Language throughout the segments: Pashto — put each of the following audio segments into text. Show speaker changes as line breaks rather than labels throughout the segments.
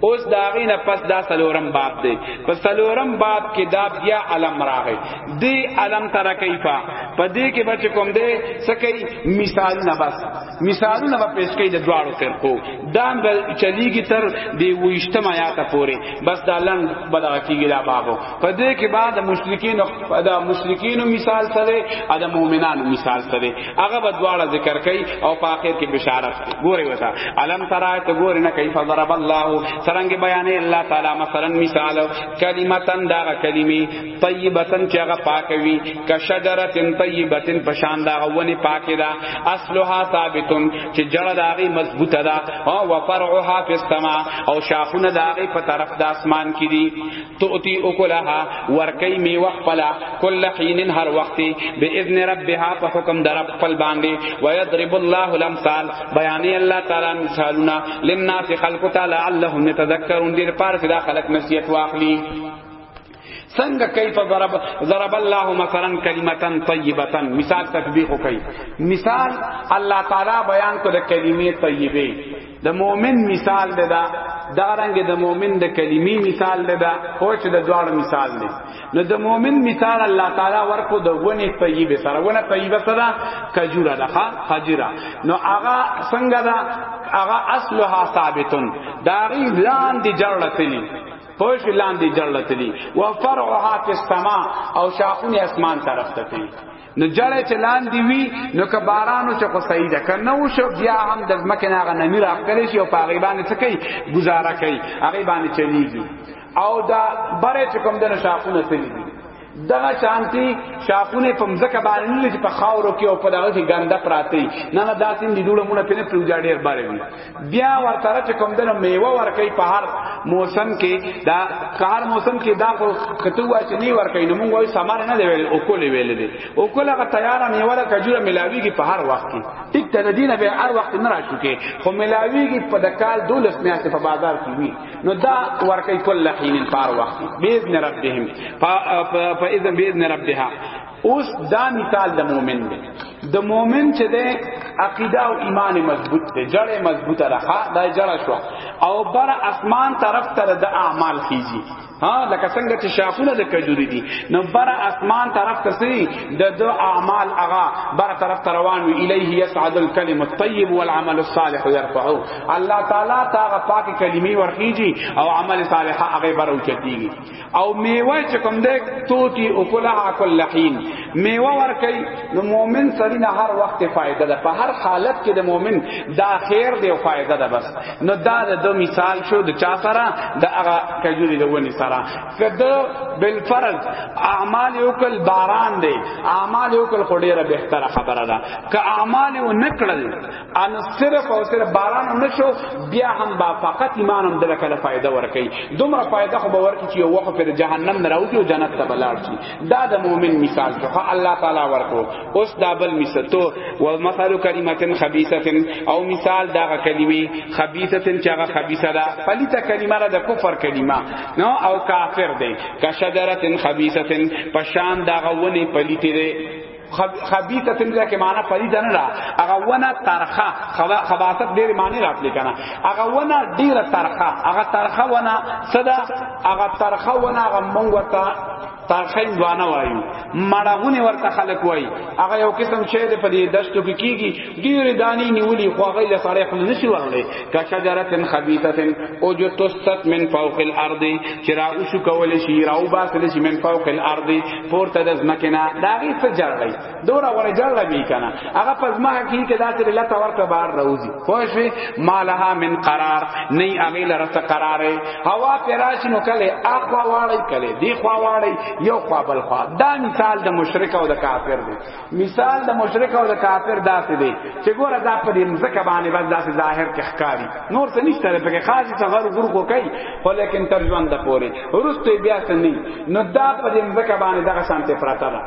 اوس دا غینه پس دا سلورم باب دی په سلورم باب کې دا بیا علم راغی دی علم تر کیفا په دې کې بچ کوم دی سکی مثال نه بس مثال نه پیش کوي د دواړو فرقو دا چلیږي تر دی وښتم آیات پورې بس دا لن بلغ کیږي دا باب په دې کې بعد مشرکین دا مشرکین مثال سره دا مؤمنان مثال سره هغه به دواړه ذکر کوي او په اخر کې بشارت ګوري وتا علم ترا ته ګوري نه کیف ضرب الله سرنګ بیانې الله تعالی مثلا مثال کلمتن دا کلمې طیبتن چې هغه پاکوي کشجرتن طیبتن پشان دا ونی پاکه دا اصلها ثابتن چې جړه دا غي مضبوطه ده او فرعها فی السما او شاخونه دا غي په طرف د اسمان کې دي تؤتی اکلها ورکی می وخپلا کل حین هر وخت باذن ربها په حکم در خپل باندې ويضرب الله الامثال بیان الله تعالی مثالنا للناس خلق تعالی لعلهم يتذكرون دې پار چې دا خلق نصیحت واخلي څنګه کیف ضرب ضرب الله مثلا کلمه طیبه مثال تطبیق کوي مثال الله تعالی بیان کو د کلمې طیبه د مؤمن مثال ده دا دا رنګ د مؤمن د کلمی مثال ده دا خو چې د دوار مثال دی نو د مؤمن مثال الله تعالی ورکو د ونی طیب سره ونه طیبه سره کجوره ده خجره نو هغه څنګه ده هغه اصلها ثابتون دا غی ځان دی جړلتلی پوش لاندې جړلتلی و فرعها فی السما او شاخونه اسمان طرف ته نو جړه چې لاندې وي نو که بارانو چې خو صحیح ده کنه و شو بیا هم د ځمکې نه غنمی راخلې شي او پاغي باندې څه کوي گزاره کوي هغه باندې چلیږي او دا بره چې کوم دنه شاخونه تللی دي دغه شانتی شاخونه په مزکه باندې نه لږ په خاورو کې او په دغه کې ګنده پراته نه نه داسې دی ډوړه مونږ په نه پروجا ډیر بارې بیا ورته چې کوم دنه میوه ورکې په هر موسم کې دا کار موسم کې دا خو کته وا چې نه ورکې نو موږ وایو سمار نه دی ویل او کولې ویل دي او کوله غ تیار میوه را کجوره ملاوی کې په هر وخت کې ټیک ته دینه به هر وخت نه راشو کې خو ملاوی کې په دکال دولس میاشتې په بازار کې وی نو دا ورکې کله حین په هر وخت باذن ربهم په اذن باذن ربها اوس دا مثال د مؤمن دی د مؤمن چې دی عقیده او ایمان مضبوط دی جړه مضبوطه راخه دا جړه شو او بر اسمان طرف تر د اعمال کیږي ها لکه څنګه چې شاخونه د کجوري دي نو بر اسمان طرف ته سي د دو اعمال اغا بر طرف ته روان وي الیه یصعد الکلم الطیب والعمل الصالح يرفعه الله تعالی تاغه پاک کلمې ورخیږي او عمل صالح هغه بر اوچتیږي او میوه چې کوم ده توتی او کلها کل حین میوه ورکي نو مؤمن سړی نه هر وخت فائدہ ده په هر حالت کې د مؤمن دا خیر دی او فائدہ ده بس نو دا د دو مثال شو د چا سره د هغه کجوري د ونی سره کده بل فرض اعمال یو کل باران دی اعمال یو کل خډیره بهتره خبره ده که اعمال و نکړل ان صرف او صرف باران هم نشو بیا هم با فقط ایمان هم دل کله فائدہ ورکي دومره فائدہ خو باور کی چې یو وخت پر جهنم نه راوځي او جنت ته بلار شي دا د مؤمن مثال شو الله تعالی ورکو اوس دا بل مثال تو و مثال کلمتن خبيثتن او مثال دا کلمي خبيثتن چې هغه خبيثه ده پلیته کلمه را د کفر کلمه نو او کافر دی کشجرتن خبيثتن پشان دا غونی پلیته دی خبيثه تم ځکه معنا پلیته نه را هغه ونه ترخه خباثت ډېر معنی راتلی کنه هغه ونه ډېر ترخه هغه ترخه ونه صدا هغه ترخه ونه هغه مونږ ورته ترخین دوانه وایو مړغونی ورته خلق وای هغه یو قسم شی د پدې دشتو کې کیږي ډیر دانی نیولی خو هغه له سړی خپل نشي ورلې کا شجرتن خبیثتن او جو تستت من فوق الارض چرا اوشو کول شي راو باسل شي من فوق الارض پورته د زمکه نه دا غي څه جړلې دورا ور جړلې می کنه هغه پس ما کی کې دا چې لته ورته بار روزي خوښ مالها من قرار نه هغه لره څه قرار هوا پراش نو کله اخوا واړی کله دی خوا واړی یو خوا بل خوا دا مثال د مشرک او د کافر دی مثال د مشرک او د کافر داسې دی چې ګوره دا په دې مزکه باندې بس داسې ظاهر کې ښکاری نور څه نشته لري پکې خاص څه غرو ګور کو کوي خو لیکن تر ژوند د پوري ورسته بیا څه نه نو دا په دې مزکه باندې دغه شانته پراته ده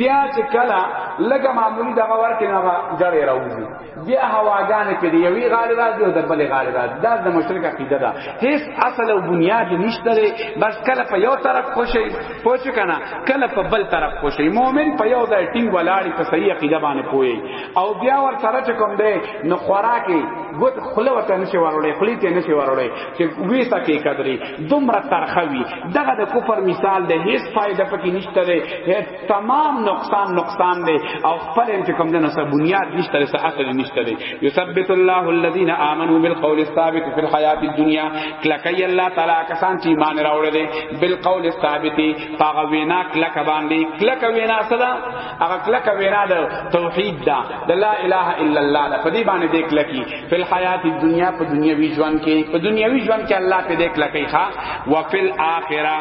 بیا چې کله لګه معمولی دغه ورکه نه جړې راوځي بیا هواګانې کې دی یوی غاړي راځي او د بلې غاړي راځي دا د مشرک عقیده ده هیڅ اصل او بنیاد نشته دی بس کله په یو طرف خوشي پوه کنه کله په بل طرف خوشي مؤمن په یو ځای ټینګ ولاړی په صحیح عقیده باندې پوي او بیا ور سره چې کوم دی نو خوراکي ګوت خله وته نشي ورولې خلی ته نشي ورولې چې وی سکه قدرې دومره ترخوي دغه د کفر مثال دی هیڅ فائدہ پکې نشته دی تمام نقصان نقصان دی او خپل هم چې کوم دنه سره بنیاد نشته لري اصل نشته لري یثبت الله الذين امنوا بالقول الثابت في الحیات الدنيا کلکای الله تعالی کسان چې ایمان راوړل دي بالقول الثابت هغه وینا کلک باندې کلک وینا صدا هغه کلک وینا د توحید دا د لا اله الا الله دا په دې باندې دې کلکی په الحیات الدنيا په دنیوي ژوند کې په دنیوي ژوند کې الله په دې کلکای ښا وفي الاخره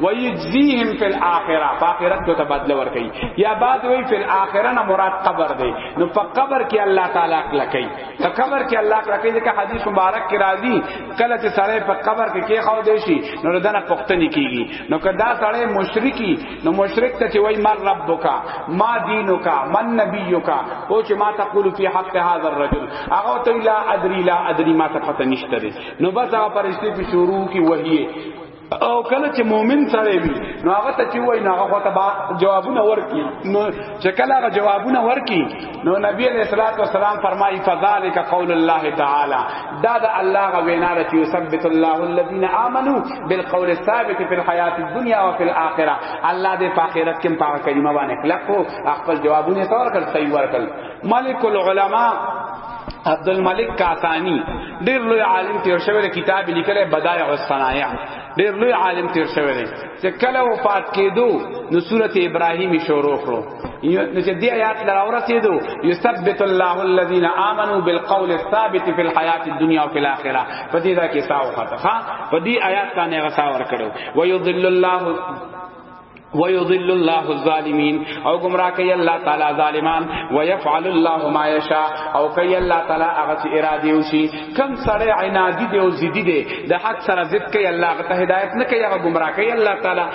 ويجزيهم في الاخره فاخرت ته بدل ور کوي یا بعد وی فی الاخره نه مراد قبر دی نو په قبر کې الله تعالی کله کوي په قبر کې الله کله کوي ځکه حدیث مبارک کې راځي کله چې سړی په قبر کې کې خو دی شي نو دنه پښتني کیږي نو کدا سړی مشرکی نو مشرک ته وی مر ربک ما دینک من نبیک او چې ما تقول فی حق هذا الرجل هغه ته لا ادری لا ادری ما ته پته نشته نو بس هغه پرشتي په شروع کې وحیه او کله چې مؤمن سره وي نو هغه ته چې وای نه هغه ته با جوابونه ورکي نو چې کله هغه جوابونه ورکي نو نبی علیہ الصلوۃ والسلام فرمایي فذلک قول الله تعالی دا د الله غ وینا ده چې یثبت الله الذين امنوا بالقول الثابت في الحیات الدنيا وفي الاخره الله دې په آخرت کې په کلمه باندې کلک کو خپل جوابونه تور کړ صحیح ورکړ ملک العلماء عبد الملک کاسانی ډیر لوی عالم تیر شوی دی کتاب لیکل بدایع الصنایع ډیر لوی عالم تیر شوی دی چې کله وفات کېدو نو سورته ابراهیمی شروع کړو نو چې دی آیات لرا ورسېدو یثبت الله الذين امنوا بالقول الثابت في الحیات الدنيا وفي الاخره په دې دا کې ساو خطه په دې آیات باندې غسا ور کړو ويضل الله ويضل الله الظالمين او گمراه کوي الله تعالی ظالمان ويفعل الله ما يشاء او کوي الله تعالی هغه چې اراده وشي کم سړی عنادي دی او زیدی دی د حق سره ضد کوي الله ته هدایت نه کوي هغه گمراه کوي الله تعالی